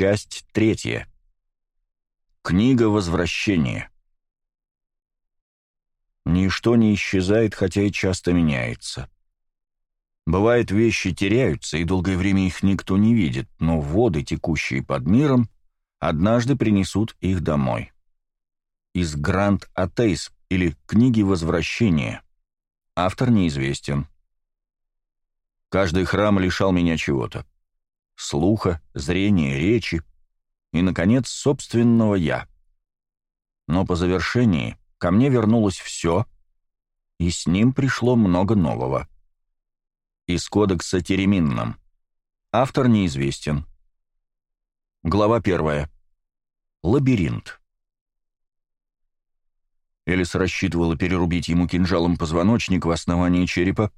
Часть третья. Книга возвращения. Ничто не исчезает, хотя и часто меняется. Бывает, вещи теряются, и долгое время их никто не видит, но воды, текущие под миром, однажды принесут их домой. Из Гранд Атейс или Книги возвращения. Автор неизвестен. Каждый храм лишал меня чего-то слуха, зрения, речи и, наконец, собственного «я». Но по завершении ко мне вернулось все, и с ним пришло много нового. Из кодекса Тереминном. Автор неизвестен. Глава первая. Лабиринт. Элис рассчитывала перерубить ему кинжалом позвоночник в основании черепа,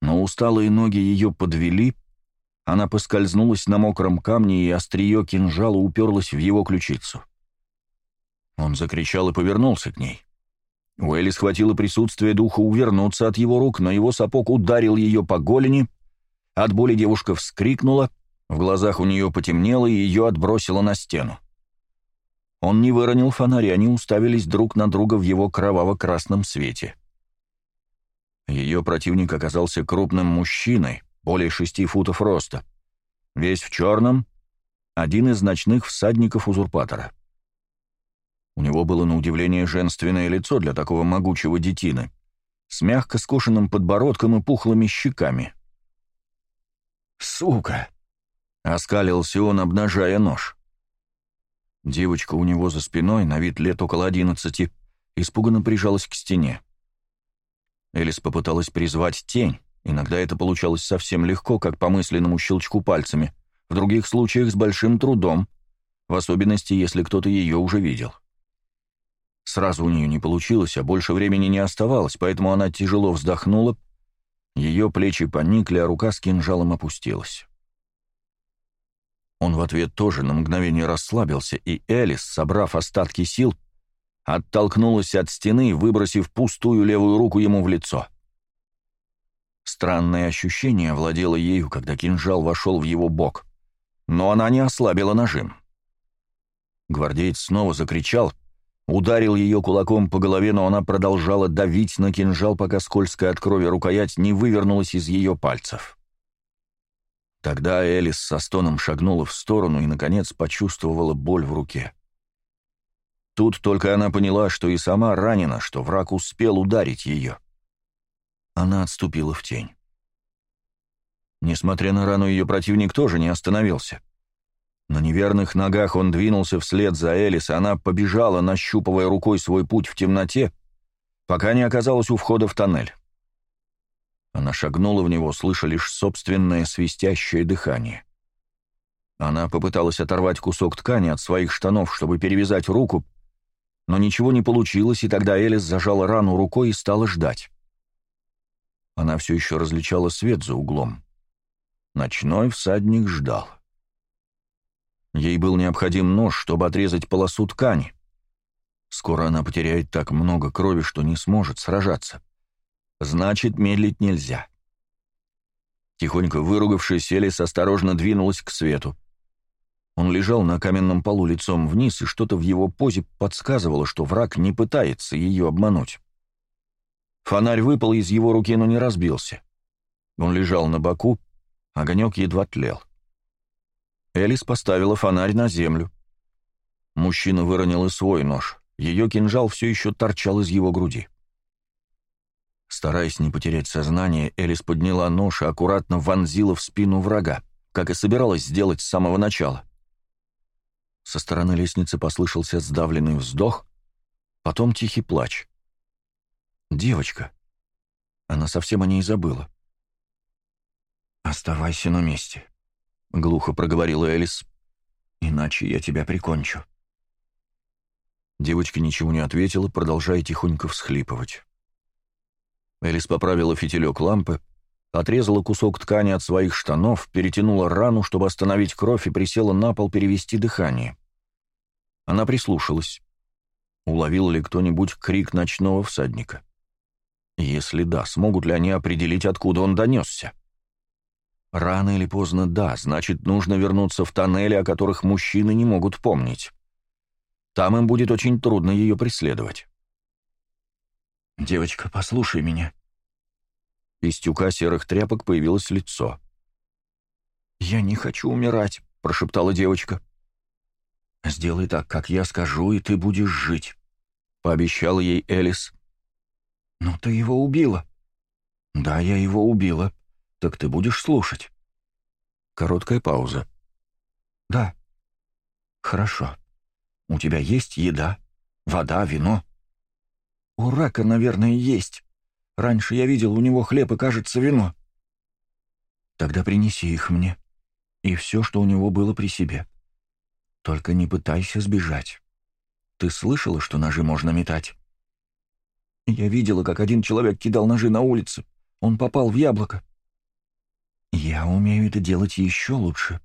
но усталые ноги ее подвели — она поскользнулась на мокром камне, и острие кинжала уперлось в его ключицу. Он закричал и повернулся к ней. Уэлли схватила присутствие духа увернуться от его рук, но его сапог ударил ее по голени. От боли девушка вскрикнула, в глазах у нее потемнело, и ее отбросило на стену. Он не выронил фонарь, они уставились друг на друга в его кроваво-красном свете. Ее противник оказался крупным мужчиной, более шести футов роста, весь в черном, один из ночных всадников узурпатора. У него было на удивление женственное лицо для такого могучего детины, с мягко скошенным подбородком и пухлыми щеками. «Сука!» — оскалился он, обнажая нож. Девочка у него за спиной, на вид лет около одиннадцати, испуганно прижалась к стене. Элис попыталась призвать тень, Иногда это получалось совсем легко, как по мысленному щелчку пальцами, в других случаях с большим трудом, в особенности, если кто-то ее уже видел. Сразу у нее не получилось, а больше времени не оставалось, поэтому она тяжело вздохнула, ее плечи поникли, а рука с кинжалом опустилась. Он в ответ тоже на мгновение расслабился, и Элис, собрав остатки сил, оттолкнулась от стены, выбросив пустую левую руку ему в лицо. Странное ощущение владело ею, когда кинжал вошел в его бок. Но она не ослабила нажим. Гвардеец снова закричал, ударил ее кулаком по голове, но она продолжала давить на кинжал, пока скользкая от крови рукоять не вывернулась из ее пальцев. Тогда Элис со стоном шагнула в сторону и, наконец, почувствовала боль в руке. Тут только она поняла, что и сама ранена, что враг успел ударить ее. — она отступила в тень. Несмотря на рану, ее противник тоже не остановился. На неверных ногах он двинулся вслед за Элис, она побежала, нащупывая рукой свой путь в темноте, пока не оказалась у входа в тоннель. Она шагнула в него, слыша лишь собственное свистящее дыхание. Она попыталась оторвать кусок ткани от своих штанов, чтобы перевязать руку, но ничего не получилось, и тогда Элис зажала рану рукой и стала ждать. Она все еще различала свет за углом. Ночной всадник ждал. Ей был необходим нож, чтобы отрезать полосу ткани. Скоро она потеряет так много крови, что не сможет сражаться. Значит, медлить нельзя. Тихонько выругавшись, Элис осторожно двинулась к свету. Он лежал на каменном полу лицом вниз, и что-то в его позе подсказывало, что враг не пытается ее обмануть. Фонарь выпал из его руки, но не разбился. Он лежал на боку, огонек едва тлел. Элис поставила фонарь на землю. Мужчина выронил и свой нож. Ее кинжал все еще торчал из его груди. Стараясь не потерять сознание, Элис подняла нож и аккуратно вонзила в спину врага, как и собиралась сделать с самого начала. Со стороны лестницы послышался сдавленный вздох, потом тихий плач. Девочка. Она совсем о ней забыла. «Оставайся на месте», — глухо проговорила Элис. «Иначе я тебя прикончу». Девочка ничего не ответила, продолжая тихонько всхлипывать. Элис поправила фитилек лампы, отрезала кусок ткани от своих штанов, перетянула рану, чтобы остановить кровь, и присела на пол перевести дыхание. Она прислушалась. Уловил ли кто-нибудь крик ночного всадника? Если да, смогут ли они определить, откуда он донесся? Рано или поздно да, значит, нужно вернуться в тоннели, о которых мужчины не могут помнить. Там им будет очень трудно ее преследовать. «Девочка, послушай меня». Из тюка серых тряпок появилось лицо. «Я не хочу умирать», — прошептала девочка. «Сделай так, как я скажу, и ты будешь жить», — пообещала ей Элис. «Но ты его убила». «Да, я его убила. Так ты будешь слушать». Короткая пауза. «Да». «Хорошо. У тебя есть еда, вода, вино?» «У рака, наверное, есть. Раньше я видел у него хлеб и, кажется, вино». «Тогда принеси их мне. И все, что у него было при себе. Только не пытайся сбежать. Ты слышала, что ножи можно метать?» Я видела, как один человек кидал ножи на улице. Он попал в яблоко. Я умею это делать еще лучше.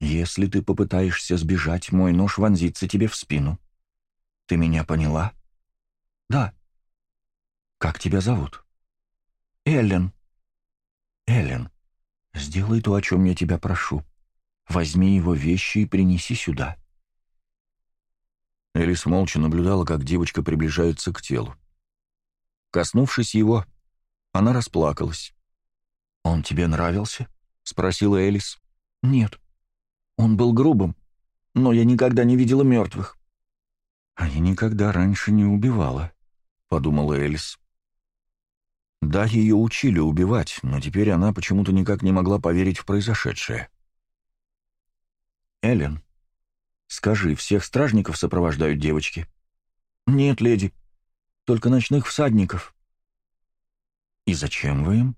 Если ты попытаешься сбежать, мой нож вонзится тебе в спину. Ты меня поняла? Да. Как тебя зовут? Эллен. Эллен, сделай то, о чем я тебя прошу. Возьми его вещи и принеси сюда. Элис молча наблюдала, как девочка приближается к телу. Коснувшись его, она расплакалась. «Он тебе нравился?» — спросила Элис. «Нет. Он был грубым, но я никогда не видела мертвых». «А я никогда раньше не убивала», — подумала Элис. Да, ее учили убивать, но теперь она почему-то никак не могла поверить в произошедшее. Элен, скажи, всех стражников сопровождают девочки?» «Нет, леди только ночных всадников». «И зачем вы им?»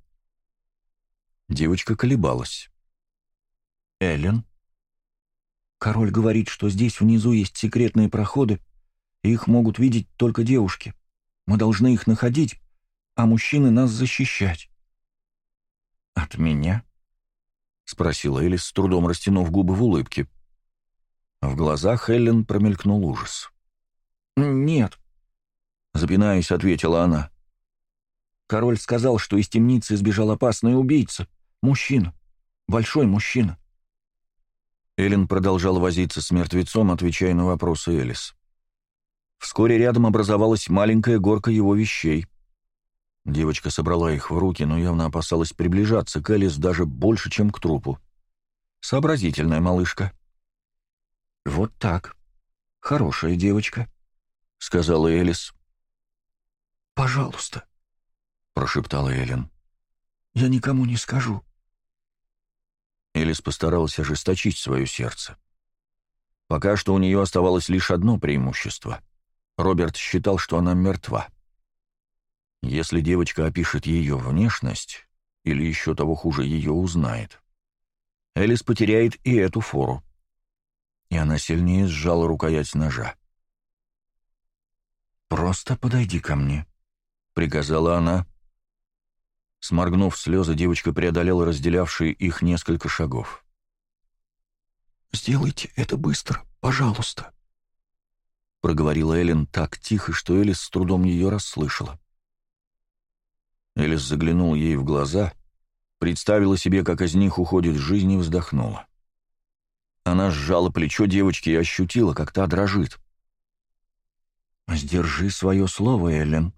Девочка колебалась. «Эллен?» «Король говорит, что здесь внизу есть секретные проходы, и их могут видеть только девушки. Мы должны их находить, а мужчины нас защищать». «От меня?» — спросила Элис, с трудом растянув губы в улыбке. В глазах Эллен промелькнул ужас. «Нет, — запинаясь, ответила она. Король сказал, что из темницы сбежал опасный убийца. Мужчина. Большой мужчина. Эллен продолжал возиться с мертвецом, отвечая на вопросы Элис. Вскоре рядом образовалась маленькая горка его вещей. Девочка собрала их в руки, но явно опасалась приближаться к Элис даже больше, чем к трупу. Сообразительная малышка. «Вот так. Хорошая девочка», — сказала Элис пожалуйста», — прошептала Эллен. «Я никому не скажу». Элис постаралась ожесточить свое сердце. Пока что у нее оставалось лишь одно преимущество. Роберт считал, что она мертва. Если девочка опишет ее внешность, или еще того хуже, ее узнает, Элис потеряет и эту фору. И она сильнее сжала рукоять ножа. «Просто подойди ко мне», приказала она. Сморгнув слезы, девочка преодолела разделявшие их несколько шагов. «Сделайте это быстро, пожалуйста», — проговорила Эллен так тихо, что Элис с трудом ее расслышала. Элис заглянул ей в глаза, представила себе, как из них уходит жизнь и вздохнула. Она сжала плечо девочки и ощутила, как та дрожит. «Сдержи свое слово, Эллен»,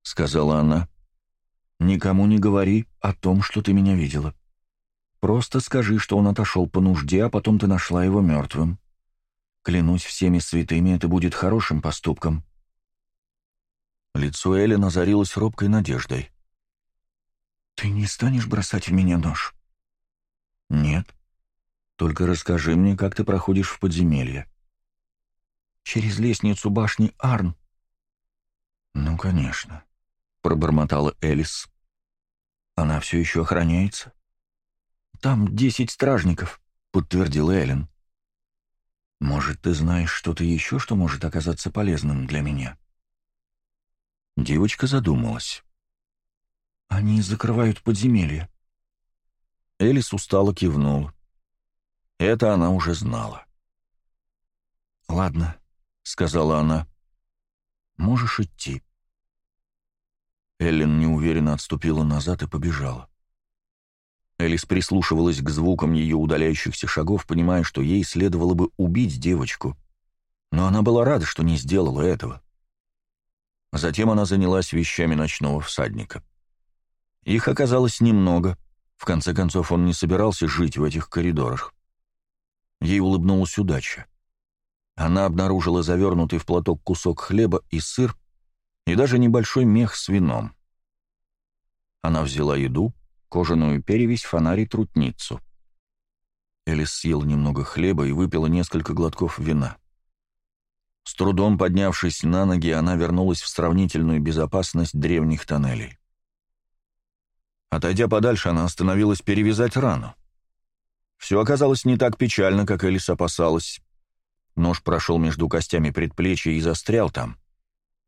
— сказала она. «Никому не говори о том, что ты меня видела. Просто скажи, что он отошел по нужде, а потом ты нашла его мертвым. Клянусь всеми святыми, это будет хорошим поступком». Лицо Эли назарилось робкой надеждой. «Ты не станешь бросать в меня нож?» «Нет. Только расскажи мне, как ты проходишь в подземелье». «Через лестницу башни Арн». «Ну, конечно. — пробормотала Элис. «Она все еще охраняется?» «Там десять стражников», — подтвердил Эллен. «Может, ты знаешь что-то еще, что может оказаться полезным для меня?» Девочка задумалась. «Они закрывают подземелье». Элис устало кивнула. Это она уже знала. «Ладно», — сказала она. «Можешь идти». Эллен неуверенно отступила назад и побежала. Элис прислушивалась к звукам ее удаляющихся шагов, понимая, что ей следовало бы убить девочку. Но она была рада, что не сделала этого. Затем она занялась вещами ночного всадника. Их оказалось немного. В конце концов, он не собирался жить в этих коридорах. Ей улыбнулась удача. Она обнаружила завернутый в платок кусок хлеба и сыр, и даже небольшой мех с вином. Она взяла еду, кожаную перевесь, фонарь и трутницу. Элис съел немного хлеба и выпила несколько глотков вина. С трудом поднявшись на ноги, она вернулась в сравнительную безопасность древних тоннелей. Отойдя подальше, она остановилась перевязать рану. Все оказалось не так печально, как Элис опасалась. Нож прошел между костями предплечья и застрял там.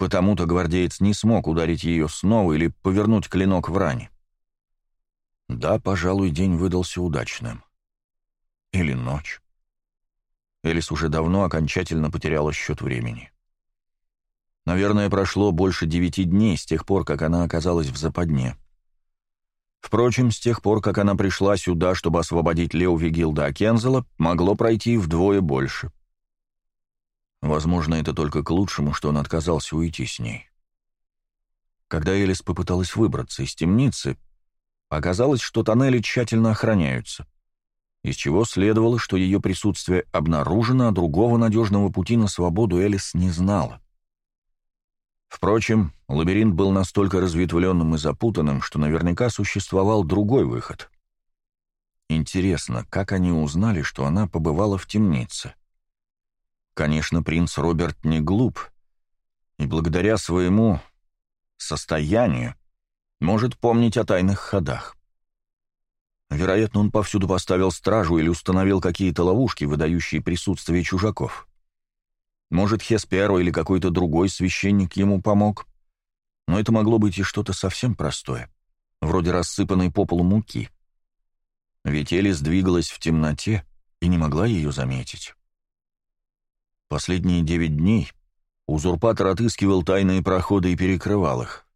Потому-то гвардеец не смог ударить ее снова или повернуть клинок в ране. Да, пожалуй, день выдался удачным. Или ночь. Элис уже давно окончательно потеряла счет времени. Наверное, прошло больше девяти дней с тех пор, как она оказалась в западне. Впрочем, с тех пор, как она пришла сюда, чтобы освободить Лео Вигилда Кензела, могло пройти вдвое больше — Возможно, это только к лучшему, что он отказался уйти с ней. Когда Элис попыталась выбраться из темницы, оказалось, что тоннели тщательно охраняются, из чего следовало, что ее присутствие обнаружено, а другого надежного пути на свободу Элис не знала. Впрочем, лабиринт был настолько разветвленным и запутанным, что наверняка существовал другой выход. Интересно, как они узнали, что она побывала в темнице? — Конечно, принц Роберт не глуп, и благодаря своему состоянию может помнить о тайных ходах. Вероятно, он повсюду поставил стражу или установил какие-то ловушки, выдающие присутствие чужаков. Может, Хесперо или какой-то другой священник ему помог, но это могло быть и что-то совсем простое, вроде рассыпанной по полу муки. Ведь Элис двигалась в темноте и не могла ее заметить. Последние девять дней узурпатор отыскивал тайные проходы и перекрывал их.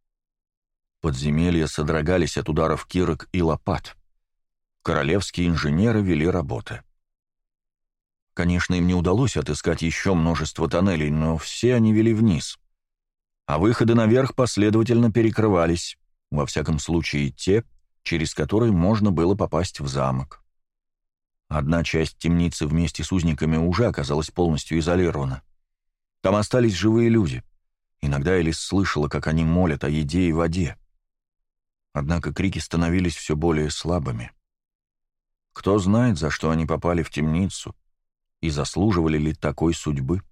Подземелья содрогались от ударов кирок и лопат. Королевские инженеры вели работы. Конечно, им не удалось отыскать еще множество тоннелей, но все они вели вниз. А выходы наверх последовательно перекрывались, во всяком случае те, через которые можно было попасть в замок. Одна часть темницы вместе с узниками уже оказалась полностью изолирована. Там остались живые люди. Иногда Элис слышала, как они молят о еде и воде. Однако крики становились все более слабыми. Кто знает, за что они попали в темницу, и заслуживали ли такой судьбы.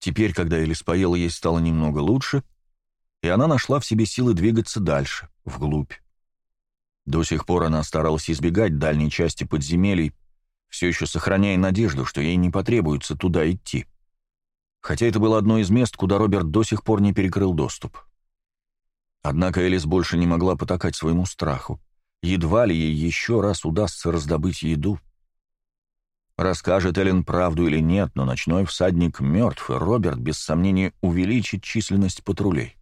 Теперь, когда Элис поела, ей стало немного лучше, и она нашла в себе силы двигаться дальше, вглубь. До сих пор она старалась избегать дальней части подземелий, все еще сохраняя надежду, что ей не потребуется туда идти. Хотя это было одно из мест, куда Роберт до сих пор не перекрыл доступ. Однако Элис больше не могла потакать своему страху. Едва ли ей еще раз удастся раздобыть еду. Расскажет Эллен правду или нет, но ночной всадник мертв, и Роберт, без сомнения, увеличит численность патрулей.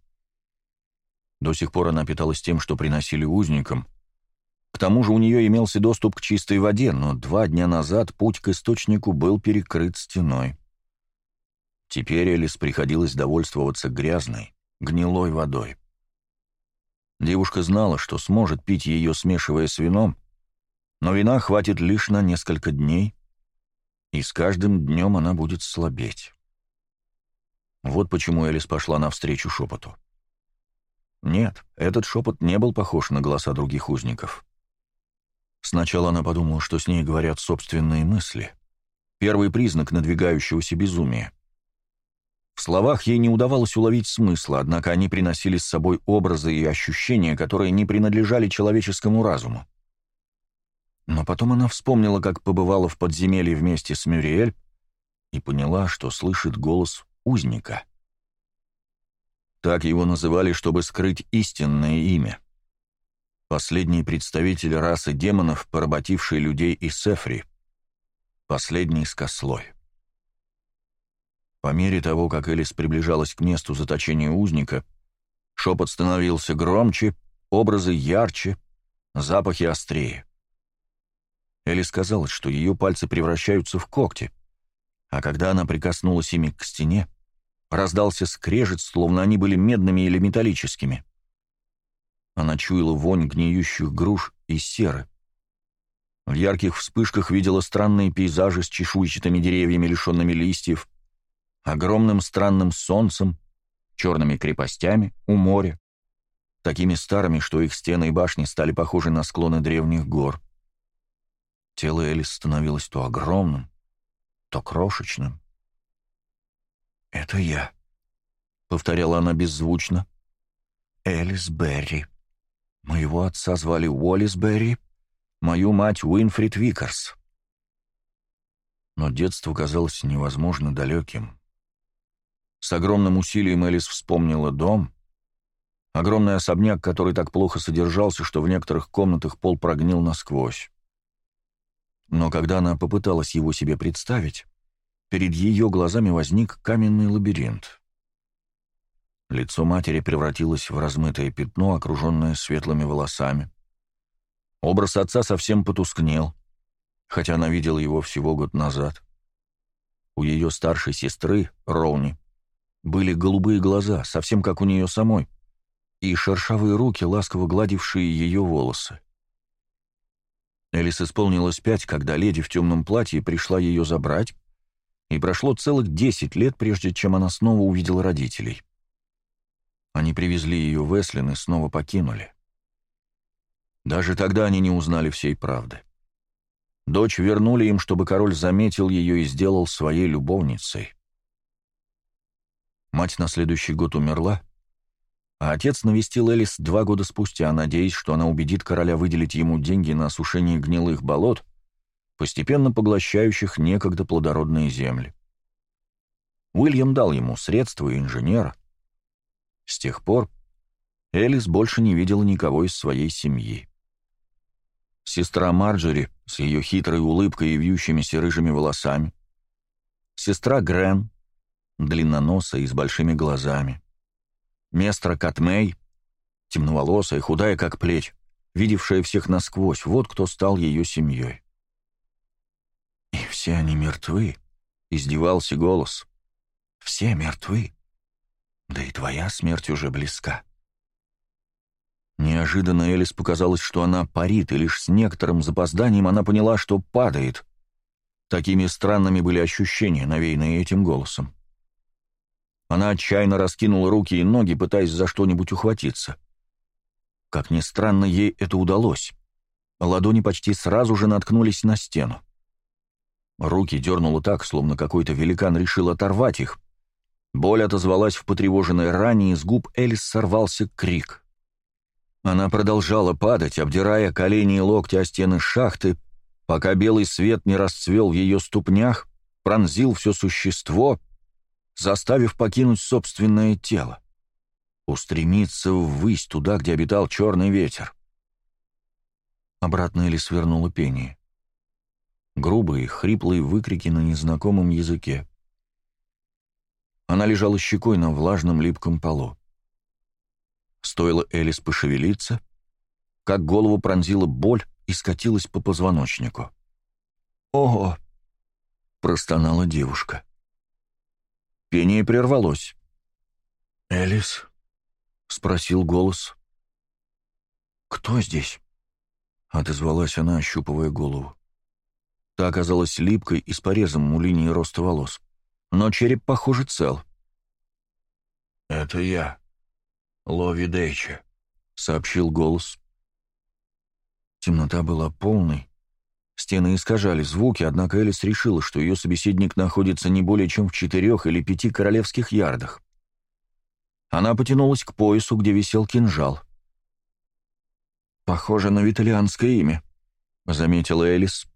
До сих пор она питалась тем, что приносили узникам, к тому же у нее имелся доступ к чистой воде, но два дня назад путь к источнику был перекрыт стеной. Теперь Элис приходилось довольствоваться грязной, гнилой водой. Девушка знала, что сможет пить ее, смешивая с вином, но вина хватит лишь на несколько дней, и с каждым днем она будет слабеть. Вот почему Элис пошла навстречу шепоту. Нет, этот шепот не был похож на голоса других узников. Сначала она подумала, что с ней говорят собственные мысли. Первый признак надвигающегося безумия. В словах ей не удавалось уловить смысла, однако они приносили с собой образы и ощущения, которые не принадлежали человеческому разуму. Но потом она вспомнила, как побывала в подземелье вместе с Мюриэль и поняла, что слышит голос узника. Так его называли, чтобы скрыть истинное имя. Последний представитель расы демонов, поработивший людей из Сефри. Последний из Кослой. По мере того, как Элис приближалась к месту заточения узника, шепот становился громче, образы ярче, запахи острее. Элис казалось, что ее пальцы превращаются в когти, а когда она прикоснулась ими к стене, раздался скрежет, словно они были медными или металлическими — она чуяла вонь гниющих груш и серы. В ярких вспышках видела странные пейзажи с чешуйчатыми деревьями, лишенными листьев, огромным странным солнцем, черными крепостями у моря, такими старыми, что их стены и башни стали похожи на склоны древних гор. Тело Элис становилось то огромным, то крошечным. «Это я», — повторяла она беззвучно, — «Элис Берри». Моего отца звали Уоллес Берри, мою мать Уинфрид Викерс. Но детство казалось невозможно далеким. С огромным усилием Элис вспомнила дом, огромный особняк, который так плохо содержался, что в некоторых комнатах пол прогнил насквозь. Но когда она попыталась его себе представить, перед ее глазами возник каменный лабиринт. Лицо матери превратилось в размытое пятно, окруженное светлыми волосами. Образ отца совсем потускнел, хотя она видела его всего год назад. У ее старшей сестры, Роуни, были голубые глаза, совсем как у нее самой, и шершавые руки, ласково гладившие ее волосы. Элис исполнилось пять, когда леди в темном платье пришла ее забрать, и прошло целых десять лет, прежде чем она снова увидела родителей. Они привезли ее в Эслин и снова покинули. Даже тогда они не узнали всей правды. Дочь вернули им, чтобы король заметил ее и сделал своей любовницей. Мать на следующий год умерла, а отец навестил Элис два года спустя, надеясь, что она убедит короля выделить ему деньги на осушение гнилых болот, постепенно поглощающих некогда плодородные земли. Уильям дал ему средства и инженера, с тех пор Элис больше не видела никого из своей семьи. Сестра Марджери с ее хитрой улыбкой и вьющимися рыжими волосами. Сестра Грен, длинноносая и с большими глазами. Местра Катмей, темноволосая, худая как плеть, видевшая всех насквозь, вот кто стал ее семьей. «И все они мертвы», — издевался голос. «Все мертвы». Да и твоя смерть уже близка. Неожиданно Элис показалось, что она парит, и лишь с некоторым запозданием она поняла, что падает. Такими странными были ощущения, навеянные этим голосом. Она отчаянно раскинула руки и ноги, пытаясь за что-нибудь ухватиться. Как ни странно, ей это удалось. Ладони почти сразу же наткнулись на стену. Руки дернуло так, словно какой-то великан решил оторвать их, Боль отозвалась в потревоженной ране, и с губ Элис сорвался крик. Она продолжала падать, обдирая колени и локти о стены шахты, пока белый свет не расцвел в ее ступнях, пронзил все существо, заставив покинуть собственное тело, устремиться ввысь туда, где обитал черный ветер. Обратно Элис вернула пение. Грубые, хриплые выкрики на незнакомом языке — она лежала щекой на влажном липком полу. Стоило Элис пошевелиться, как голову пронзила боль и скатилась по позвоночнику. «Ого!» — простонала девушка. Пение прервалось. «Элис?» — спросил голос. «Кто здесь?» — отозвалась она, ощупывая голову. Та оказалась липкой и с порезом у линии роста волос но череп, похоже, цел. «Это я, Лови Дейча», — сообщил голос. Темнота была полной. Стены искажали звуки, однако Элис решила, что ее собеседник находится не более чем в четырех или пяти королевских ярдах. Она потянулась к поясу, где висел кинжал. «Похоже на виталианское имя», — заметила Элис.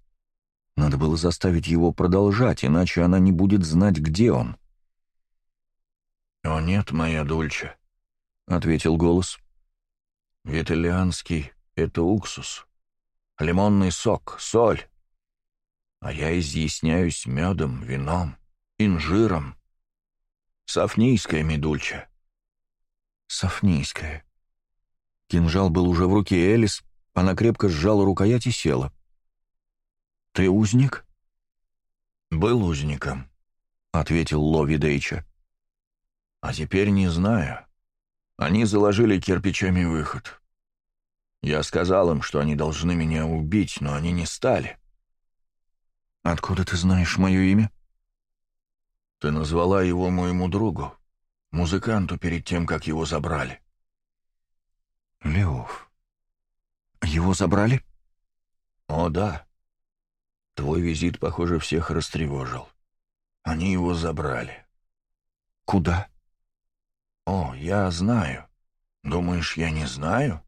Надо было заставить его продолжать, иначе она не будет знать, где он. «О нет, моя Дульча», — ответил голос. «Виталианский — это уксус, лимонный сок, соль. А я изъясняюсь медом, вином, инжиром. Софнийская медульча». «Софнийская». Кинжал был уже в руке Элис, она крепко сжала рукоять и села. «Ты узник?» «Был узником», — ответил Лови Дейча. «А теперь не знаю. Они заложили кирпичами выход. Я сказал им, что они должны меня убить, но они не стали». «Откуда ты знаешь мое имя?» «Ты назвала его моему другу, музыканту перед тем, как его забрали». «Леов, его забрали?» «О, да. Твой визит, похоже, всех растревожил. Они его забрали. Куда? О, я знаю. Думаешь, я не знаю?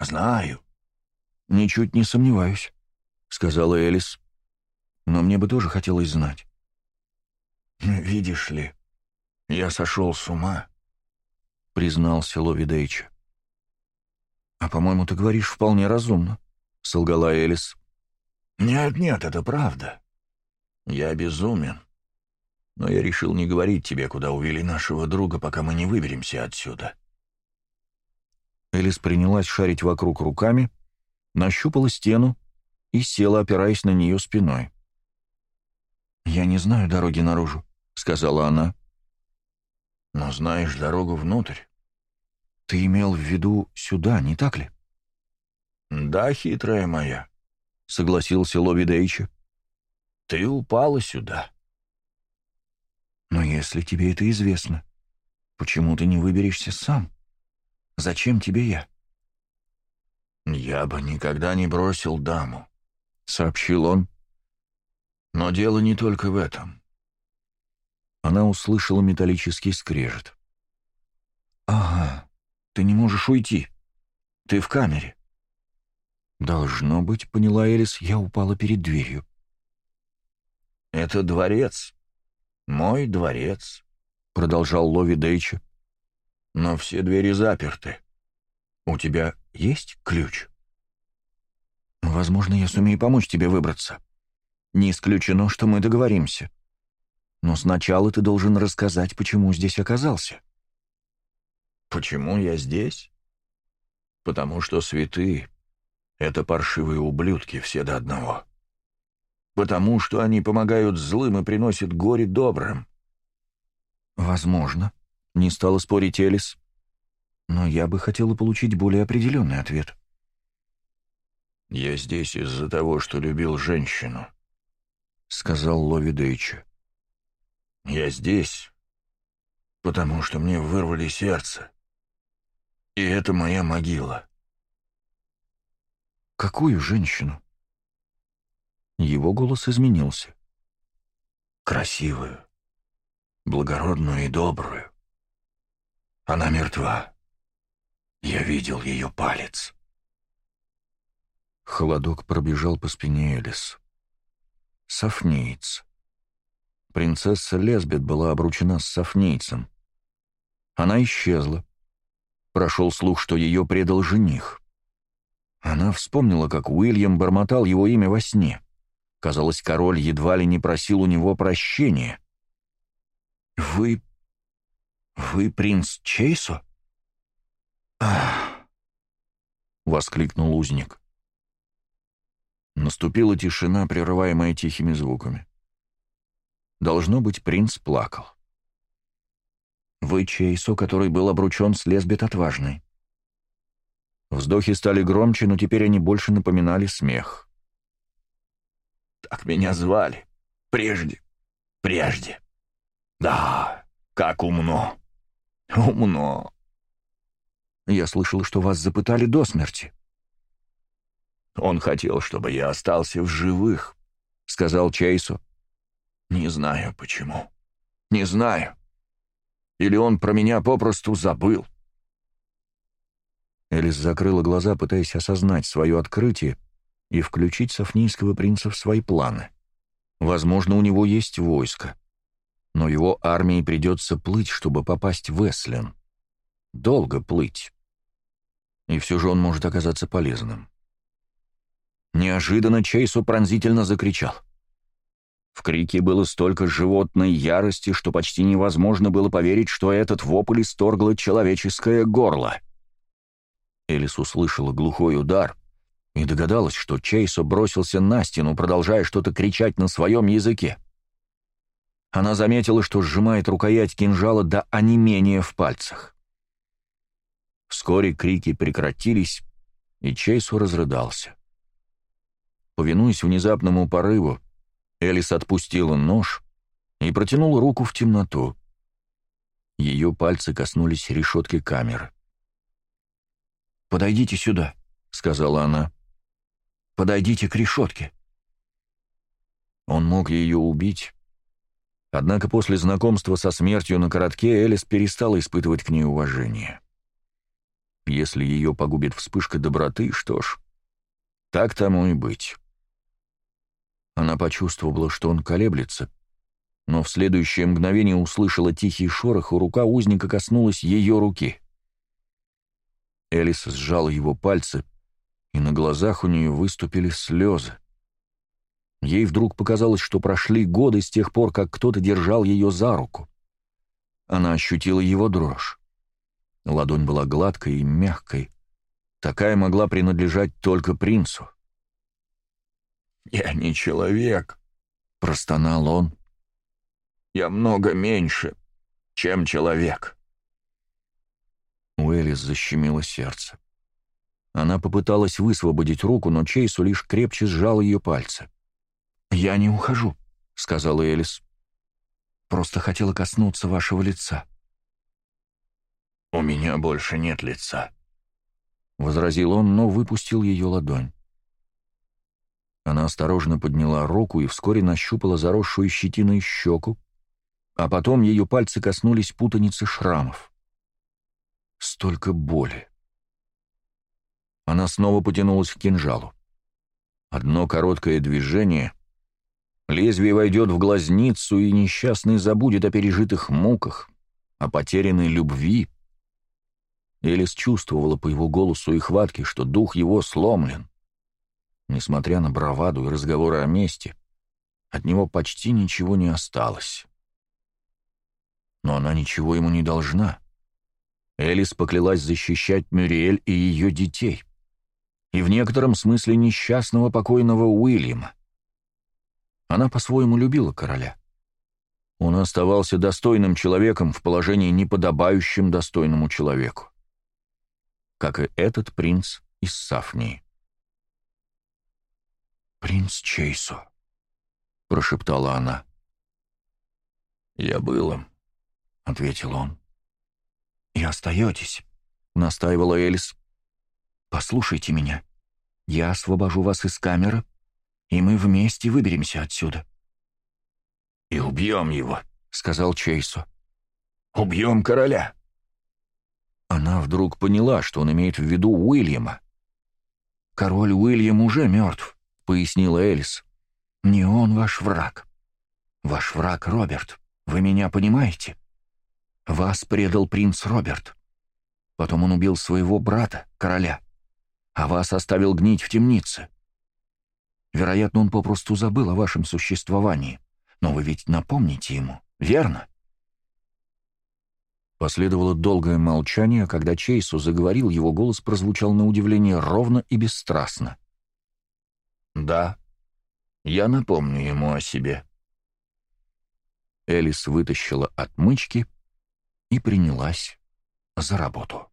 Знаю. Ничуть не сомневаюсь, сказала Элис. Но мне бы тоже хотелось знать. Видишь ли, я сошел с ума, признался Лови Дейча. А по-моему, ты говоришь вполне разумно, солгала Элис. «Нет, нет, это правда. Я безумен. Но я решил не говорить тебе, куда увели нашего друга, пока мы не выберемся отсюда». Элис принялась шарить вокруг руками, нащупала стену и села, опираясь на нее спиной. «Я не знаю дороги наружу», — сказала она. «Но знаешь дорогу внутрь». «Ты имел в виду сюда, не так ли?» «Да, хитрая моя», — согласился Лови Дейча. «Ты упала сюда». «Но если тебе это известно, почему ты не выберешься сам? Зачем тебе я?» «Я бы никогда не бросил даму», — сообщил он. «Но дело не только в этом». Она услышала металлический скрежет. «Ага, ты не можешь уйти. Ты в камере». «Должно быть, — поняла Элис, — я упала перед дверью». «Это дворец. Мой дворец», — продолжал Лови Дейча. «Но все двери заперты. У тебя есть ключ?» «Возможно, я сумею помочь тебе выбраться. Не исключено, что мы договоримся. Но сначала ты должен рассказать, почему здесь оказался». «Почему я здесь?» «Потому что святые это паршивые ублюдки, все до одного. Потому что они помогают злым и приносят горе добрым. Возможно, не стала спорить Элис. Но я бы хотела получить более определенный ответ. «Я здесь из-за того, что любил женщину», — сказал Лови Дейча. «Я здесь, потому что мне вырвали сердце. И это моя могила. «Какую женщину?» Его голос изменился. «Красивую, благородную и добрую. Она мертва. Я видел ее палец». Холодок пробежал по спине Элис. Софниец. Принцесса Лесбет была обручена с Софнийцем. Она исчезла. Прошел слух, что ее предал жених. Она вспомнила, как Уильям бормотал его имя во сне. Казалось, король едва ли не просил у него прощения. «Вы... вы принц Чейсо?» «Ах!» — воскликнул узник. Наступила тишина, прерываемая тихими звуками. Должно быть, принц плакал. «Вы Чейсо, который был обручен с лесбит отважной. Вздохи стали громче, но теперь они больше напоминали смех. «Так меня звали. Прежде. Прежде. Да, как умно. Умно». «Я слышал, что вас запытали до смерти». «Он хотел, чтобы я остался в живых», — сказал Чейсу. «Не знаю почему. Не знаю. Или он про меня попросту забыл». Элис закрыла глаза, пытаясь осознать свое открытие и включить Софнийского принца в свои планы. Возможно, у него есть войско. Но его армии придется плыть, чтобы попасть в Эслен. Долго плыть. И все же он может оказаться полезным. Неожиданно Чейсу пронзительно закричал. В крике было столько животной ярости, что почти невозможно было поверить, что этот вопль исторгло человеческое горло — Элис услышала глухой удар и догадалась, что Чейсо бросился на стену, продолжая что-то кричать на своем языке. Она заметила, что сжимает рукоять кинжала до онемения в пальцах. Вскоре крики прекратились, и Чейсу разрыдался. Повинуясь внезапному порыву, Элис отпустила нож и протянула руку в темноту. Ее пальцы коснулись решетки камеры. «Подойдите сюда», — сказала она. «Подойдите к решетке». Он мог ее убить. Однако после знакомства со смертью на коротке Элис перестала испытывать к ней уважение. Если ее погубит вспышка доброты, что ж, так тому и быть. Она почувствовала, что он колеблется, но в следующее мгновение услышала тихий шорох, и рука узника коснулась ее руки — Элиса сжал его пальцы, и на глазах у нее выступили слезы. Ей вдруг показалось, что прошли годы с тех пор, как кто-то держал ее за руку. Она ощутила его дрожь. Ладонь была гладкой и мягкой. Такая могла принадлежать только принцу. «Я не человек», — простонал он. «Я много меньше, чем человек». У Элис защемило сердце. Она попыталась высвободить руку, но Чейсу лишь крепче сжал ее пальцы. «Я не ухожу», — сказала Элис. «Просто хотела коснуться вашего лица». «У меня больше нет лица», — возразил он, но выпустил ее ладонь. Она осторожно подняла руку и вскоре нащупала заросшую щетиной щеку, а потом ее пальцы коснулись путаницы шрамов. Столько боли. Она снова потянулась к кинжалу. Одно короткое движение. Лезвие войдет в глазницу, и несчастный забудет о пережитых муках, о потерянной любви. Элис чувствовала по его голосу и хватке, что дух его сломлен. Несмотря на браваду и разговоры о мести, от него почти ничего не осталось. Но она ничего ему не должна. Элис поклялась защищать Мюриэль и ее детей. И в некотором смысле несчастного покойного Уильяма. Она по-своему любила короля. Он оставался достойным человеком в положении, неподобающем достойному человеку. Как и этот принц из Сафнии. «Принц Чейсо», — прошептала она. «Я был им», — ответил он и остаетесь», — настаивала Элис. «Послушайте меня. Я освобожу вас из камеры, и мы вместе выберемся отсюда». «И убьем его», — сказал Чейсу. «Убьем короля». Она вдруг поняла, что он имеет в виду Уильяма. «Король Уильям уже мертв», — пояснила Элис. «Не он ваш враг. Ваш враг Роберт. Вы меня понимаете?» Вас предал принц Роберт. Потом он убил своего брата, короля, а вас оставил гнить в темнице. Вероятно, он попросту забыл о вашем существовании, но вы ведь напомните ему, верно?» Последовало долгое молчание, когда Чейсу заговорил, его голос прозвучал на удивление ровно и бесстрастно. «Да, я напомню ему о себе». Элис вытащила отмычки и принялась за работу.